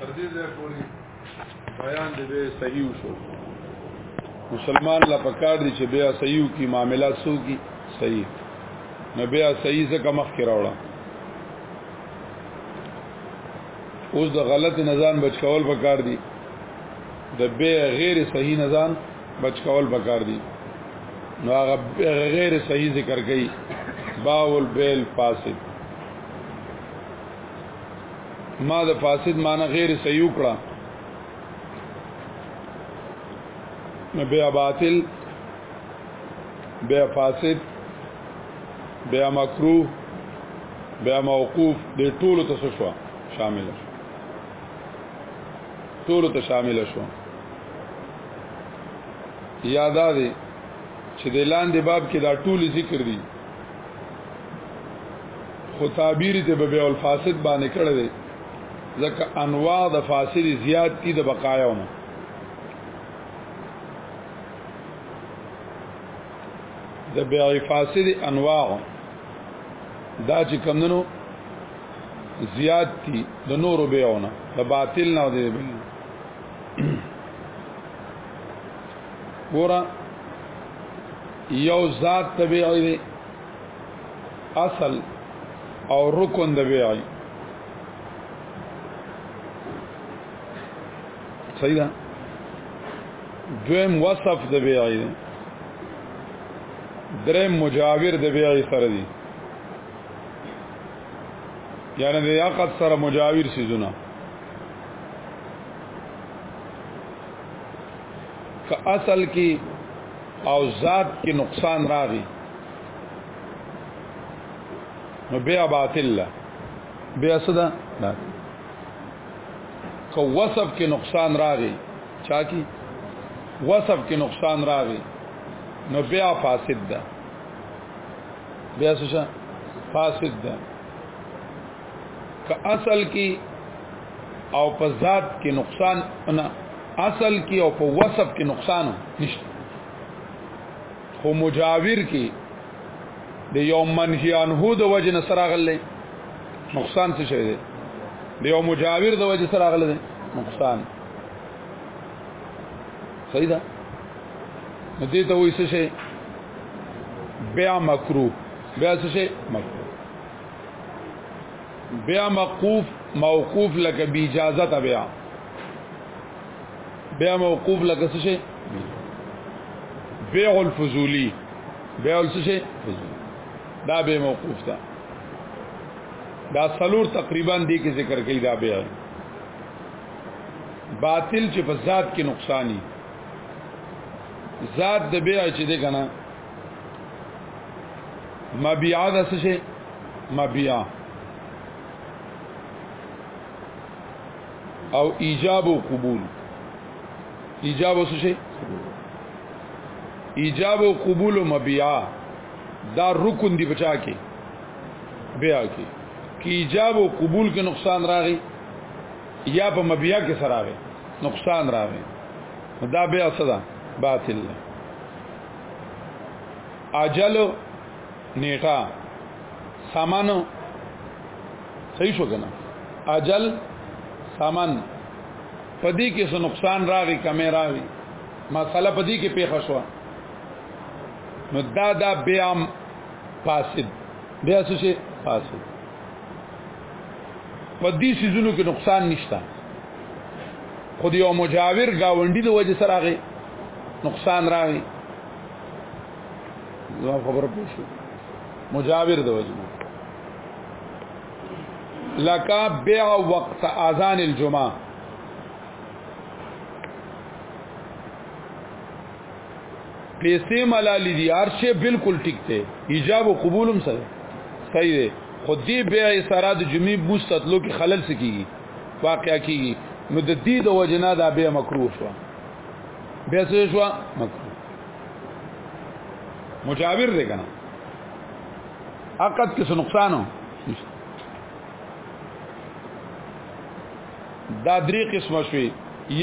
تر دې ځای پورې بیان دې به صحیح شو مسلمان لا پکار دي چې بیا صحیح کی معاملات سو کی صحیح نو بیا صحیح څخه مخ کې راوړم اوس د غلط نزان بچ کول پکار دي د بیا غیر صحیح نزان بچ کول پکار دي نو هغه غیر صحیح ذکر کړي باول بیل فاسد ما د فاسد معنی غیر صحیح وکړه نو بیا باطل بیا فاسد بیا مکروه بیا موقوف د ټولو ته شو شامل شو ټولو ته شامل شو یادا دي چې د لاندې باب کې دا ټول ذکر دي خو تعبیر ته به بیع الفاسد باندې کړی دی ځکه انواع د فاسد زیات دي د بقایاونه د بیع فاسد انواع دا چې کمندنو زیات دي د نورو بیعونه د باطل نه دی ګورا یو ذات طبيعي دی اصل او رکن د بیعي صحیح ده دویم وصف د بیعي دی درې مجاور د بیعي سره دي یعنی د یاقت سره مجاور سيزونه که اصل کې او ذات کې نقصان راغی نو بیا باطل لا بیا صدا نه که وصف کې نقصان راغی چا کی وصف کې نقصان راغی نو بیا فاسد ده بیا څه فاسد ده که اصل کې او په ذات کې نقصان نه اصل کې او په وصف کې نقصان نشته خو مجاور کې د یو منهی انه د وجه نه سره غلې نقصان څه شوی دی د یو مجاور د وجه سره غلې نقصان صحیح ده نو دې ته وایي څه شي بیا مکروه بیا څه شي مکروه بیا موقوف موقوف لکه بی اجازه تا بیا بیا موقوف لکه څه شي بیع الفضولی بیع څه شي دا به موقوف تا دا سلور تقریبا دی کې ذکر کړي دا بیع باطل چې په ذات کې نقصانی ذات د بیع چې دی کنه مبيع د څه شي مبيع او ایجاب او قبول ایجاب څه شي ایجاب او قبول او مبيع دا رکن دی بچا کې بیا کې کی ایجاب او قبول کې نقصان راغی یا په مبيع کې سره راغی نقصان راغی دا بیا صدا باطل ده اجل نیټه سامان صحیح شو کنه اجل سامان پدې کې څه نقصان راغی کمې راغی مساله پدې کې پیښه شو نو دا دا بیا فاسد بیا څه شي فاسد پدې سيزونو کې نقصان نشته خو یو مجاور گاونډي د وجه سره غي نقصان راوي زما خبر پوه شو مجاور د وجنه لکا بیع وقت اذان الجمعه پیسې ملالي دي ارشه بالکل ټیک ته ایجاب او قبولم سره صحیح دی خو دې بیا سره د جمعې بوس تطلو کې خلل سکیږي واقع کیږي نو د دې د وجنا دا به مکروه شو بیا څه شو مکروه مجاور دی کنه عقد کې څه نقصان و دا درې قسمه شوي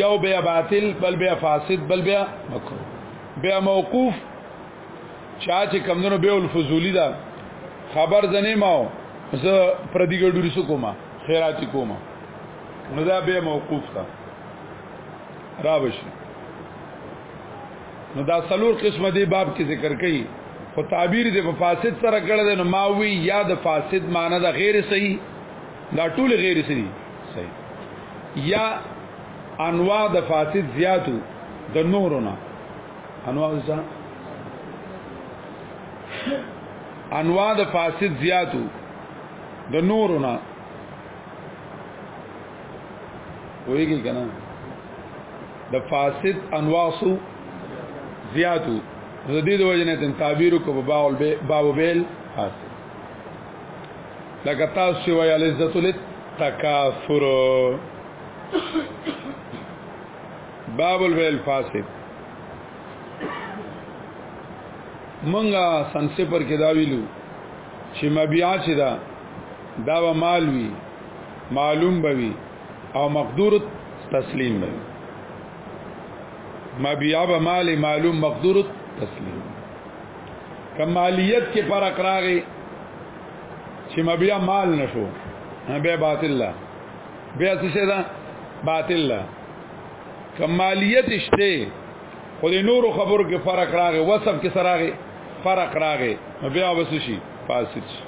یو بیا باطل بل بیا فاسد بل بیا مکروه بیا موقوف چا چې کمندونو به الفضولی دا خبر زنه ماو زه پردی ګډوري سو کومه خیرات کومه نو دا به موقوف تا راوشي نو دا سلور قسمه دی باب کې ذکر کړي خو تعبیر دې په فاسد سره کړل نو ما وی یا د فاسد معنی د غیر صحیح دا ټول غیر صحیح صحیح یا انواع د فاسد زیاتو د نورونه انواع ځا انواع د فاسد زیاتو د نورونه ویږي کنه د فاسد انواع سو زیاتو زدی د وجنه تن تعبیر کو په باول به باو بیل فاسد لکه تاسو وی ال عزت لت تکاثر باول بیل فاسد منګه سنسپر کې دا ویلو چې مبيعات دا دا به مال وي معلوم به وي او مقدور تسلیم به مبيع به مال معلوم مقدور تسلیم کمالیت کې فرق راغی چې مبيع مال نشو بیا باطل لا بیا څه شه دا باطل لا کمالیت شته خو د نورو خبرو کې فرق راغی وصف کې سره راغی فرق راغی بیا وسشي فاسد شي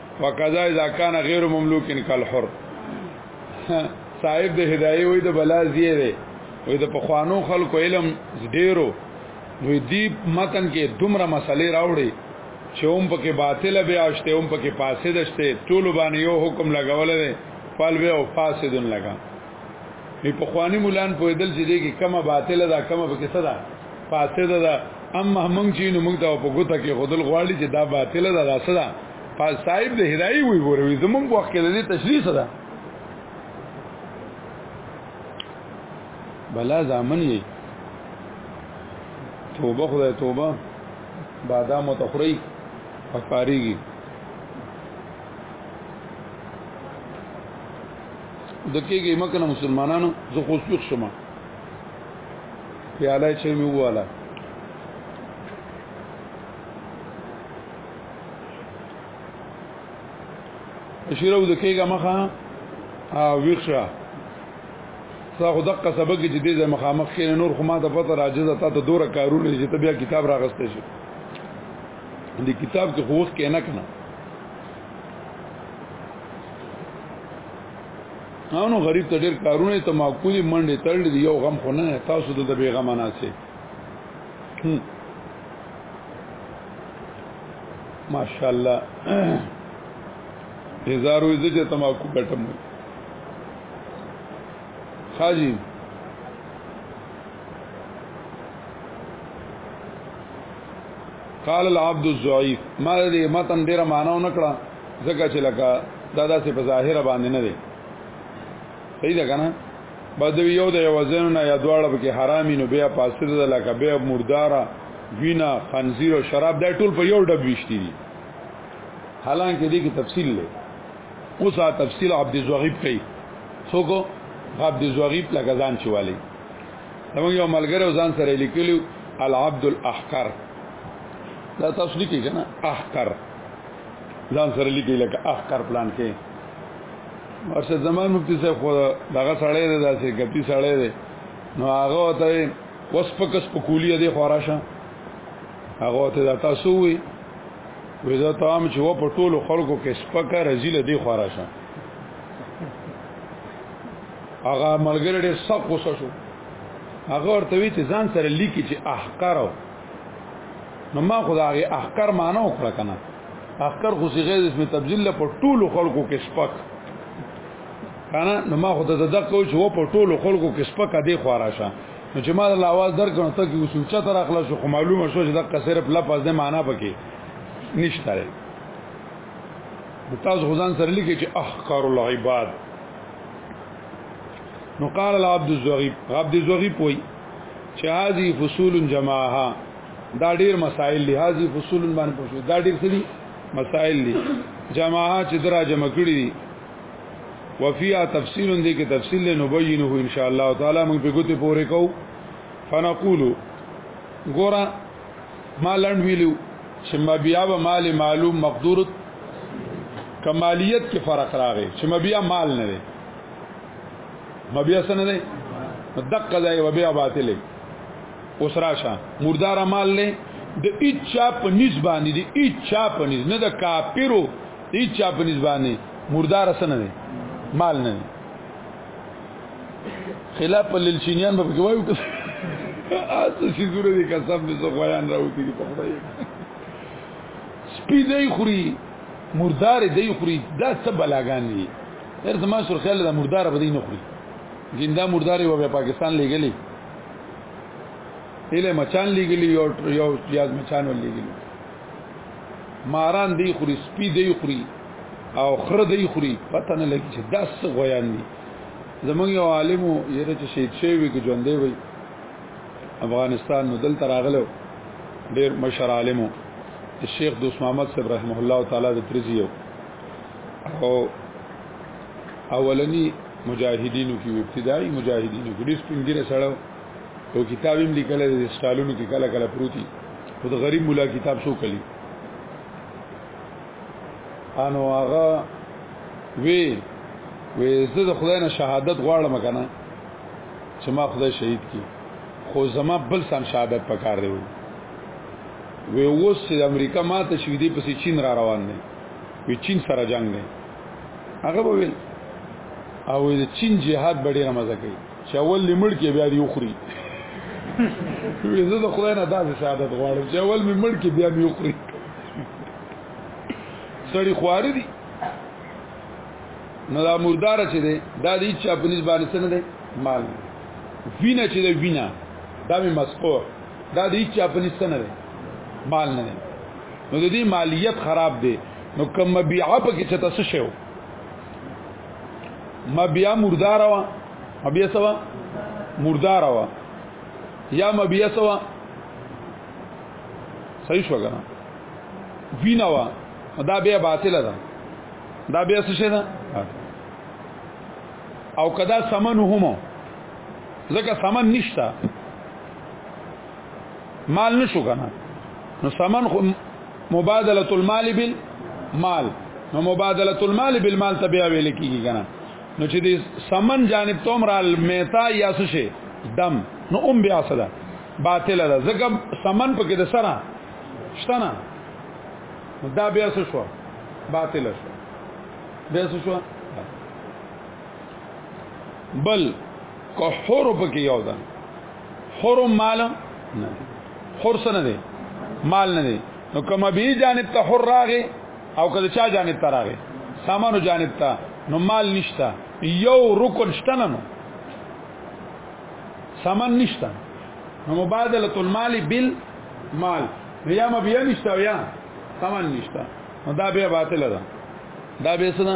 وکذا اذا كان غير مملوك كالحر صاحب د هدايه وي د بلا زیه دی وي د پخوانو خلکو علم ډیرو نو دی متن کې دومره مسلې راوړي چې هم پکې باطل به آشته هم پکې فاسد شته ټول باندې یو حکم لګول دی فال به او فاسدن لگا وی په خوانی مولان په دل چې دی کې کمه باطله ده کمه په کیسه ده فاسده ده اما موږ چې نو موږ ته په ګوته کې خودل غواړي چې دا باطله ده دا سره پس صاحب د هدايي وی ګوروي زمونږ وخت کې د دې تشریح سره بلا ځامن یې توبه خدای توبه بادام او تخری پکاريږي د کېږي مکنه مسلمانانو زه خو سوق شمه پیاله چې مې واله شیرو د کېګه مخه ویښه سا خو دقه سبق چې دې مخامخ کې نور خو ما ته پته راځي ته ته دوره کارونه چې ته بیا کتاب راغستې شي دې کتاب کې خو وخت کې نه کنه نو غریب ته ډېر کارونه ته معقولي منډه تړل دی یو غم خو نه تاسو ته د بیغم نه سي ماشاءالله هزارو دې چې تماکو کټم خاجی قال العبد الضعيف ما دې متن ډیره مانو نکړه ځکه چې لکه دا داسې په ظاهر باندې نه دی صحیح ده کنه بدوی یو د یو ځین نه یا دواړه کې حرامي نو بیا فاسد ده لکه بیا مرداره وینا خنزیر او شراب دا ټول په یو ډب وشتي دي حالانکه دې کې تفصیل لري اوس ا تفصیل عبد زغیب کوي څوک عبد زغیب لکه ځان چواله نو یو ملګری ځان سره لیکلو العبد الاحقر دا تاسو لیکي کنه احقر ځان سره لیکي لکه اخ کار پلان کې ارشد زمان مفتی صاحب خو دغه سړی دی داسې غپی سړی دی نو هغه ته وسپکس په کولیه دی خوراشه هغه ته دا تاسو وي وې دا تام چې و په ټولو خلکو کې سپکه رزیل دی خوراشه هغه ملګری ډېر سخت غوسه شو هغه ورته وی چې ځان سره لیکي چې احقارو نو ما خدای احکر مانو کړ کنه احکر خو صيغه د اسم تبذيل په ټولو خلکو کې شپک کنه نو ما خو د دغه کو چې و په ټولو خلکو کې سپکه دی خورا شه نو چې ما د आवाज درکړم ته کې وسوچا تر اخلاص خو معلومه شو چې د قصرف لفظ نه معنا پکې نشته لري تاسو غزان سره لیکي چې احقر العباد نو قال العبد الزغيب عبد الزغيب وي چې هذه فصول جمعها دا ډیر مسائل دي هذه فصول باندې پوښتنه دا ډیر څه دي مسائل دي جمعها چې درا جمع کړی دي وفیا تفصیل دې کې تفصیل له نبینه ان شاء الله تعالی موږ په ګوتې پورې کو فنقول ګورا ما لند ویلو چې ما بیا به مال معلوم مقدور کمالیت کې فرق راغی چې ما بیا مال نه بیا سن نه دقه ځای و بیا باطل اوس راشه مردار مال نه د اچا په نسبت دي اچا په نسبت نه د کافرو اچا په نسبت نه مردار سن نه مال نه خلاف للچینیان به کوي وایو تاسو چې زوره دي قسم دې زه غویان راوتی دي په خدای سپی دی خوري مردار دی خوري دا څه بلاګان دي هر زما سر خیال دا مردار به دین نه خوري زنده مرداري و به پاکستان لګلې اله مچان لګلې یو یو یاد مچان ولګلې ماران دی خوري سپي دی خوري او خره دی خوري پته نه لګي چې داس غویان دي زمونږ یو عالم یې چې شهید شوی وي کې ژوندې وي افغانستان نو دلته راغلو ډیر مشر عالمو شیخ دوست محمد صاحب رحمه الله تعالی د ترزیو او اولنی مجاهدینو کې ابتدایي مجاهدینو کې ډېر سپینګره سره او کتاب هم لیکل دي سټالونو کې کله کله پروتي خو د غریب مولا کتاب شو کلی انو هغه وی وی زه د خدای نه شهادت غواړم کنه چې ما خدای شهید کی خو زما بل سم شهادت پکار دی وی اوس چې امریکا ماته شوې دي پسې چین را روان دی وی چین سره جنگ دی هغه به ویل او د چین جهاد به ډیره مزه کوي چې اول لمړ کې بیا دی وخوري زه د خدای نه داسې شهادت غواړم چې اول می مړ کې بیا می وخوري سړی خوار دي نو دا مردار چې دی دا د هیڅ په نسبت باندې څه نه دی مال وینا چې دی وینا دا می مسکور دا د هیڅ په نسبت نه دی مال نه دی نو د دې مالیت خراب دی نو کوم مبيعه په کې چته څه شو مبيعه مردار وا مبيعه سوا مردار وا یا مبيعه سوا صحیح شو کنه وینا وا دا بیا باطل ده دا بیا څه شي ده او کدا سمن هم ځکه سمن نشته مال نشو کنه نو سمن خو مبادله المال بالمال نو مبادله المال بالمال تبع ویل کیږي کنه نو چې دې سمن جانب توم را میتا یا سشه دم نو ام بیا صدا باطل ده زګ سمن پکې د سره شتنه دا بیا څه شو باطل شو بیا څه شو بل کو حور په کې یو ده حور مال نه حور سره نه مال نه دی نو کما به جانب ته حر راغې او کله چا جانب ته راغې سامانو جانب ته نو مال نشتا یو رکن شتنه نو سامان نشتا نو مبادله المال بال مال بیا ما بیا نشتا یا سامان نشتا نو دا بیا باطل ده دا به سنا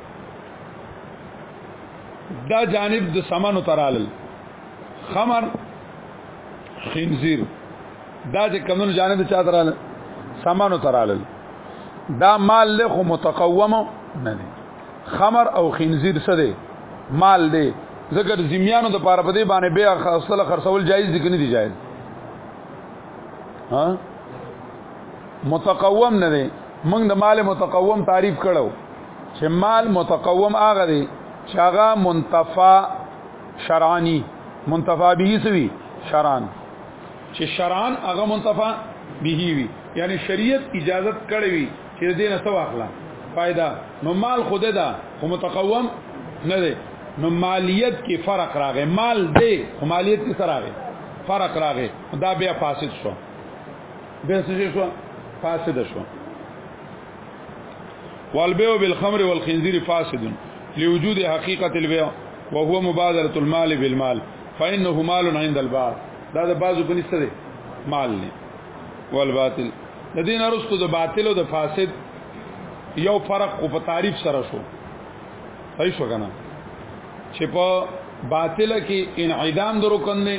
دا جانب د سمنو ترالل خمر خنزیر دا چې کمونو جانب د چا ترالل سمنو ترالل دا مال له خو متقومه نه دی خمر او خنزیر څه دی مال دی ذکر زمیانو د پاره په دې باندې بیا خاصله خرڅول جایز دي کني دي جایز ها متقوم نه دی موږ د مال متقوم تعریف کړو چې مال متقوم هغه دی چې هغه منتفع شرعانی منتفع به سوی شرعان چې شرعان هغه منتفع به وي یعنی شریعت اجازت کړی وي چې دې نه څه واخلا فائدہ نو مال خود ده خو متقوم نه دی نو مالیت کې فرق راغی مال دی خو مالیت کې سره راغی فرق راغی دا بیا فاسد شو بیا څه شو فاسد شو والبيع بالخمر والخنزير فاسد لوجود حقيقه البيع وهو مبادله المال بالمال فانه مال عند البعض دا د بعضو په نسبت دی مال نه والباطل د دین ارستو د باطل او د فاسد یو فرق او په تعریف سره شو صحیح شو کنه چې په باطل کې انعدام درو کنه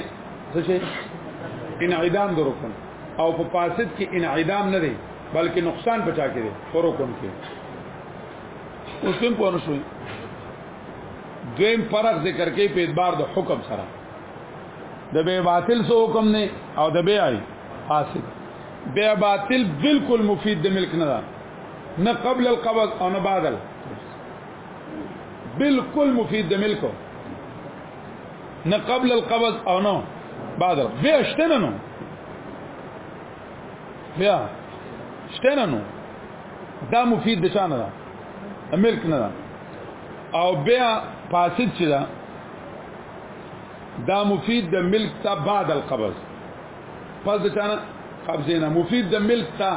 څه شي انعدام درو کنه او په فاسد کې انعدام نه دی بلکې نقصان پچا کړي فرقن کې اوس هم پوه شوي دویم فرق ذکر کوي په اعتبار د حکم سره د به باطل سو حکم نه او د به آی فاسد به باطل بالکل مفید د ملک نه ده نه قبل القبض او نه بعد بالکل مفید د ملک نه قبل القبض او نه بعد به شته نه بیا شته نو دا مفید د چانه ده ملک نه ده او بیا فاسد چې ده دا مفید د ملک ته بعد القبض پس د چانه قبضه نه مفید د ملک ته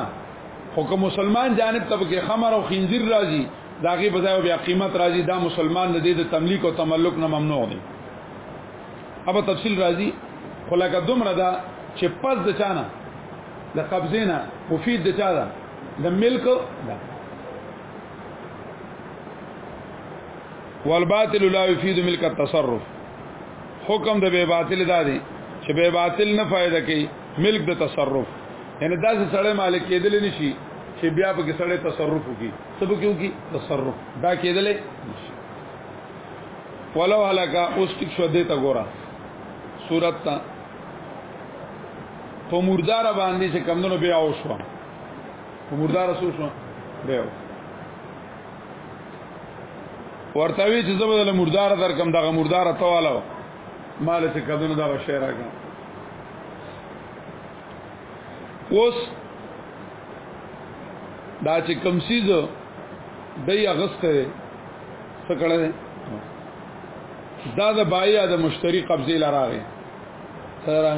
حکم مسلمان جانب ته کې خمر او خنزیر راځي داغه بځای بیا قیمت راځي دا مسلمان نه دی د تملیک او تملک نه ممنوع دی ابا تفصیل راځي خو لکه دومره دا چې پس د چانه د قبضه نه مفید د چا ده د ملک ده والباطل لا يفيد ملک التصرف حکم د به باطل دا دی چې به باطل نه فائدہ کوي ملک د تصرف یعنی دا چې سړی مالک کېدل نشي چې بیا په کې سړی تصرف وکړي سبو کیو کی تصرف دا کېدل نشي ولو هلاکا اوس ټیک شو دې ته ګورا صورت ته په مردار باندې چې کمندونو بیا او شو په مردار سو شو بیا ورته وی چې زبر له مردار در کم دغه مردار تواله مال چې کمندونو دغه شعر راکړه اوس دا چې کم سیز دی اغسته څه کړه دا د بایع د مشتری قبضه لراغه سره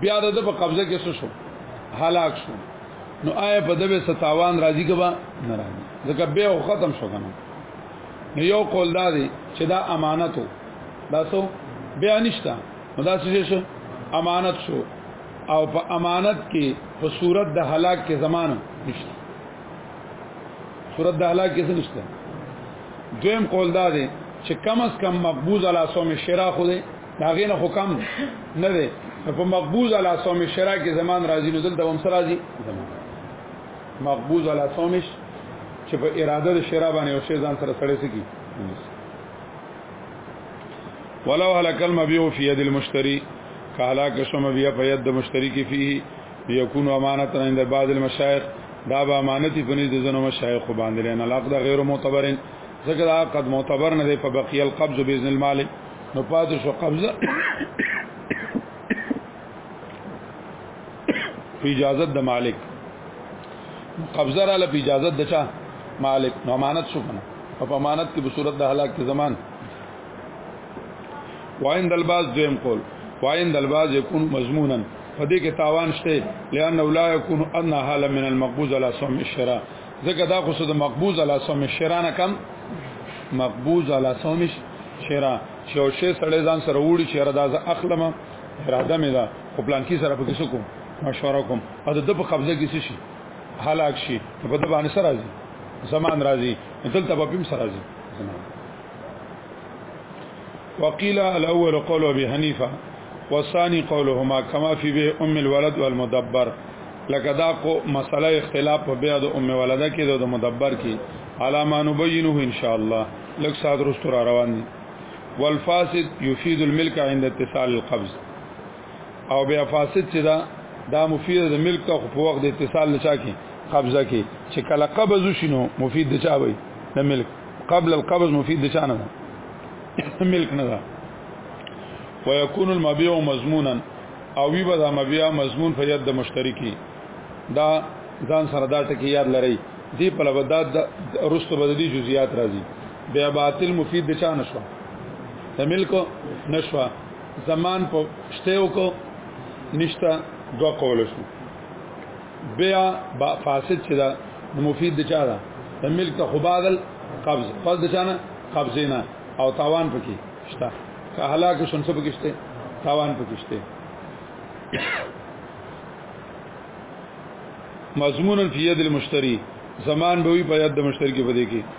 بیا د په قبضه کې شو هلاک شو نو آیا په دبه ستاوان راضی کبا نه راضی ځکه به ختم شو کنه نو یو قول دا دی چې دا امانتو دا سو بیا نشتا نو دا څه شو امانت شو او په امانت کې په صورت د هلاک کې زمانه نشته صورت د هلاک کې نشته دویم قول دا دی چې کم از کم مقبوض علی صوم شرا خو دی دا غینه خو کم نه دی په مقبوض علی صوم شرا کې زمان راځي نو دلته هم سره راځي زمان مقبوض علی صوم چې په اراده د شرا باندې او شی ځان سره سره سکی ولو هل کلمه بیو فی ید المشتری که هلاک شوم بیا په ید د مشتری کې فيه یکون امانت عند بعض المشایخ دا به امانت په نيز د زنو مشایخ باندې نه لاق دا غیر معتبر ځکه دا قد معتبر نه دی په بقیه القبض باذن المالک نو پاتې شو قبضه په اجازه د مالک قبضه را لپاره اجازه د چا مالک نو امانت شو کنه په امانت کې په صورت د هلاک کې زمان وایند الباز دویم قول وایند الباز یکون مضمونا فدې کې تاوان شته لئن لا یکون ان حال من المقبوض علی سم الشرا ځکه دا خو د مقبوض علی سم الشرا نه کم مقبوض علی سم الشرا چې او شی سړی ځان سره وړي چې را دازه اخلمه اراده مې ده خو پلان کې سره پکې سکو مشوره کوم او د په قبضه کې شي هلاک شي په د باندې سره راځي زمان راځي دلته په پم سره راځي زمان وقيل الاول قول ابي حنيفه والثاني قولهما كما في به ام الولد والمدبر لکه دا کو مسله اختلاف په بیا د ام ولده کې د مدبر کې علامه نبینه ان شاء الله لک سات رستور روان دي والفاسد يفيد الملك عند اتصال القبض او بیا فاسد چې دا دا مفید د ملک خو په وخت د اتصال نشا کې قبضه کې چې کله قبض شینو مفید د چا وي د ملک قبل القبض مفید د چا نه ده ملک نه ده ويكون المبيع مضمونا او وی به دا مبيع مضمون په یاد د مشترکی دا ځان سره دا ټکی یاد لرئ دی په لبداد رستو بدلی جزئیات راځي بیا باطل مفید د چا نشو د ملک نشو زمان په شته وکړو نشتا دو قول شو بیا با فاسد چې دا مفید د چا دا د ملک ته خبادل قبض پس د چا نه قبضینا او تاوان پکې شته که هلاک شون څه پکې شته تاوان پکې شته مضمون فی ید المشتری زمان به وی په ید د مشتری کې پدې کې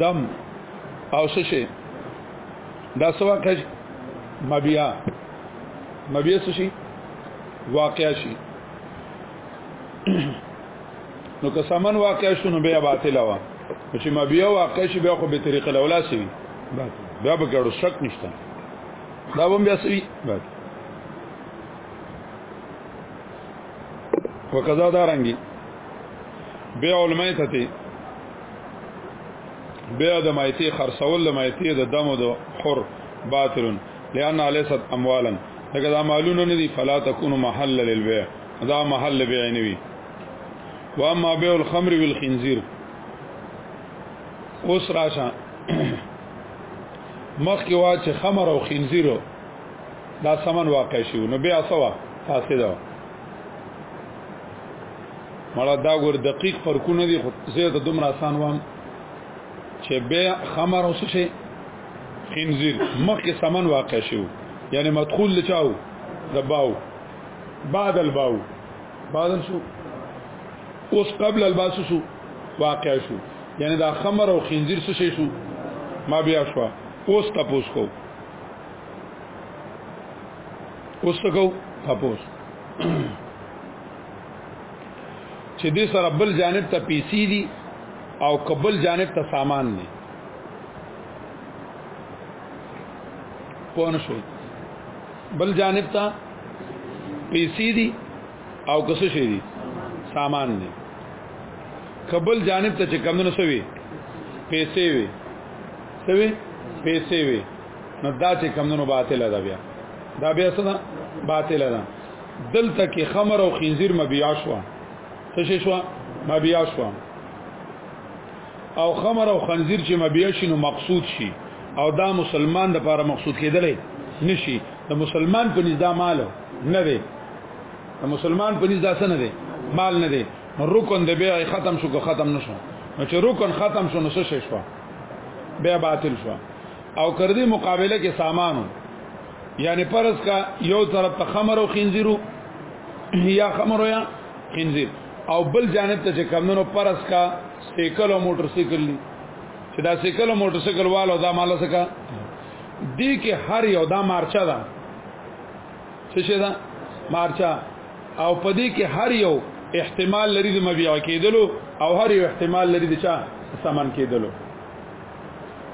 دم او څه شي دا سوا کج مبیا مبیا څه شي واقع شي نو که سمن واقع شونه بیا باطل وا چې ما بیا واقع شي بیا خو به طریقه لولا شي بیا به ګړو شک نشته دا هم بیا سوي وکذا دارنګي بيع الميتة بيع د ميتي خرڅول د ميتي د دم او د حر باطل لأن ليست اموالا لکه دا مالونه نه دي فلا تكون محل للبيع دا محل بيع نه وي واما بيع الخمر والخنزير اوس راشه مخ کې وا چې خمر او خنزیر دا سمن واقع شي نو بیا سوا فاسده مړه دا ګور دقیق فرقونه دي خو زه ته دومره آسان وام چې به خمر اوس شي خنزیر مخکې سمن واقع شو یعنی مدخول لچاو دباو بعد الباو بعد شو اوس قبل الباس شو واقع شو یعنی دا خمر او خنزیر څه شي شو ما بیا شو اوس تاسو کو اوس کو تاسو چې دې سره بل جانب ته پیسې دي او قبل جانب ته سامان دي پون شو بل جانب ته پیسې دي او کس شي دي سامان دي قبل جانب ته چې کم نه سوي پیسې وي سوي پیسې وي نو دا چې کمونو باطل ده بیا دا بیا څه ده باطل ده دلته کې خمر او خنزیر مبیا شو څه شي شو مبیا شو او خمر او خنزیر چې مبیا شي نو مقصود شي او دا مسلمان د لپاره مقصود کېدلې نشي د مسلمان په نزد مال نه دی د مسلمان په نزد څه نه دی مال نه دی رکن د بیع ختم شو که ختم نشو نو چې رکن ختم شو نو څه شي شو بیا باطل شو او کردی مقابله کې سامانو یعنی پرس کا یو طرف ته خمر او خنزیرو یا خمر یا خنزیر او بل جانب ته چې کمونو پرس کا سیکل او موټر سیکل دی چې دا سیکل او موټر سیکل والو دا مال سکا دی کې هر یو دا مارچا ده څه شه ده مارچا او پدې کې هر یو احتمال لري د مبيع کېدلو او هر یو احتمال لري د چا سامان کېدلو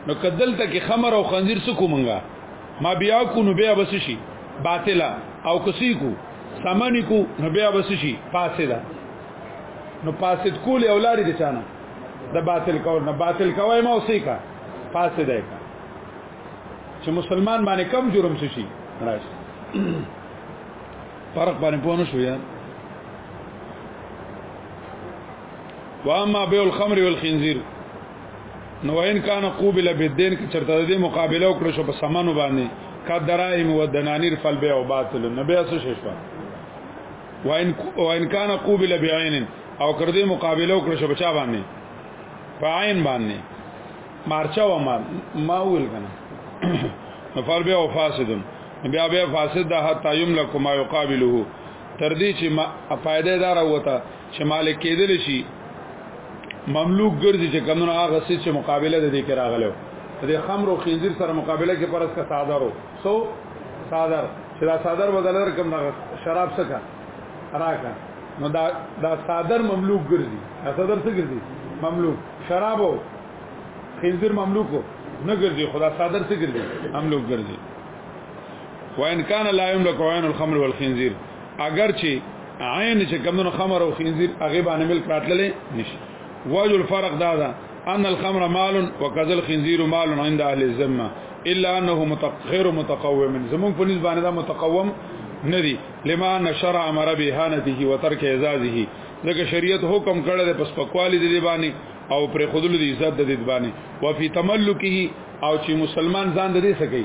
نو کدل ته کې خمر او خنزیر سکو منګه ما بیا کو نو بیا بس شي باطلا او کسی کو سمانی کو نو بیا بس شي فاسدا نو فاسد کول اولاد دي چانه د باطل کول نه باطل کوي ما اوسې کا فاسد دی چې مسلمان باندې کم جرم شي راشي فرق باندې پونه شو یا واما بيع الخمر والخنزير نو ان کان قوبل بالدين کې چرته د دې مقابله وکړو شو په سمنو باندې کا دراهم و دنانير فل بيع او باطل نو بیا څه شي شو وان وان کان قوبل بعين او کړ دې مقابله وکړو شو بچا باندې په عین باندې مارچا و ما ما ویل کنه نو فل بيع او فاسدن بیا بیا فاسد ده حتا یملک ما یقابله تر دې چې ما فائدې دار وته چې مالک کېدل شي مملوک ګرځي چې کمنو هغه څه چې مقابله د دې کې راغلو د خمر او خنزیر سره مقابله کې پرس کا صادرو سو صادر چې دا صادر بدلر کوم دا شراب څخه راکا نو دا دا صادر مملوک ګرځي دا صادر څه ګرځي مملوک شراب او خنزیر مملوک نه ګرځي خدا صادر څه ګرځي مملوک ګرځي وان کان لا یملک عین الخمر والخنزیر اگر چې عین چې کمونو خمر او خنزیر هغه باندې ملک راتللې نشي وجه الفرق دا ده ان الخمر مال وكذا الخنزير مال عند اهل الذمه الا انه متخير متقوم زمون په نسبت باندې دا متقوم ندي لما ان شرع امر بهانته وترك اعزازه لکه شریعت حکم کړی د پسپکوالی د دی باندې او پر خودلو د عزت د دی باندې وفي تملکه او چې مسلمان ځان د دې سکی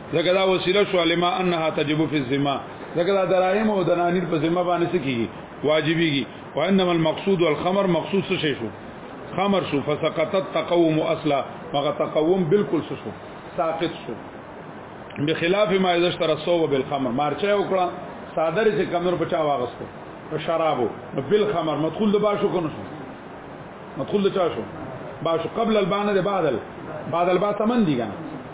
ځکه دا وسیله شو لما انها تجب فی الذمه ځکه دا دراهم او دنانیر په ذمه باندې سکیږي واجبېږي وانما المقصود والخمر مقصود څه شي شو خمر شو فسقطت تقوم اصلا مغه تقوم بالکل شو ساقط شو بخلاف ما اذا اشترى الصوب بالخمر مارچه وکړه صادر چې کمر بچا واغستو په شرابو بالخمر مدخول د باشو کنه شو مدخول د چا شو باشو قبل البانه د بعد بعد البا تمن دي کنه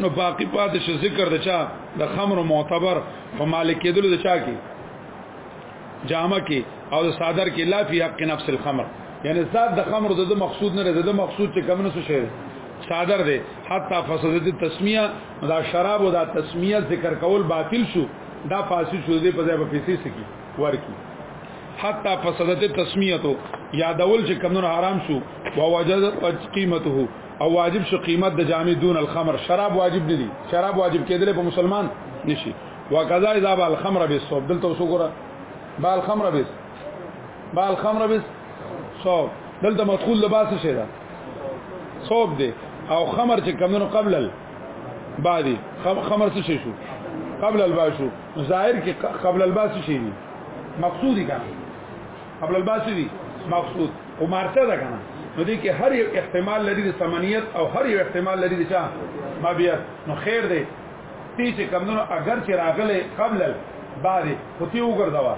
نو باقی پاتې شو ذکر د چا د خمر معتبر په مالک کېدل د چا کې جامه کې او د صادر کې لا فی حق نفس الخمر یعنی ذات د خمر د مقصود نه د مقصود چې کم نه څه شي صادر دی حتی فسدت تسمیه دا شراب او دا تسمیه ذکر کول باطل شو دا فاسد شو دی په ځای په پیسې سکی ورکی حتی فسدت تسمیه تو یادول چې کمنو حرام شو ووجد قیمته او واجب شو قیمت د جامع دون الخمر شراب واجب دي شراب واجب کېدل په مسلمان نشي وکذا اذا با الخمر به صوب دلته وسو ګره با الخمر به با الخمر به صوب دلته مدخول لباس شه ده صوب دي او خمر چې کمونو قبل ال بعدي خمر څه شي شو قبل الباس شو ظاهر کې قبل الباس شي دي مقصودی کار قبل الباس دي مقصود خو مارچه ده کنه نو دې کې هر یو احتمال لري د سمنیت او هر یو احتمال لري د چا ما بیا نو خیر دی تی چې کمونو اگر چې راغله قبل بعد خو تی وګرځوا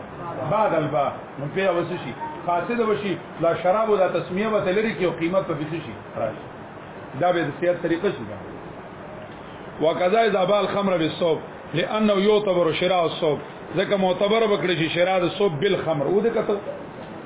بعد البا نو په وسه شي فاسد وشي لا شراب ولا تسمیه به لري کې او قیمت په بيسي شي راشي دا به د سیاست طریقه شي وکذا اذا بال خمر بالصوب لانه يعتبر شراء الصوب ځکه معتبر بکړي چې شراء الصوب بالخمر و دې کته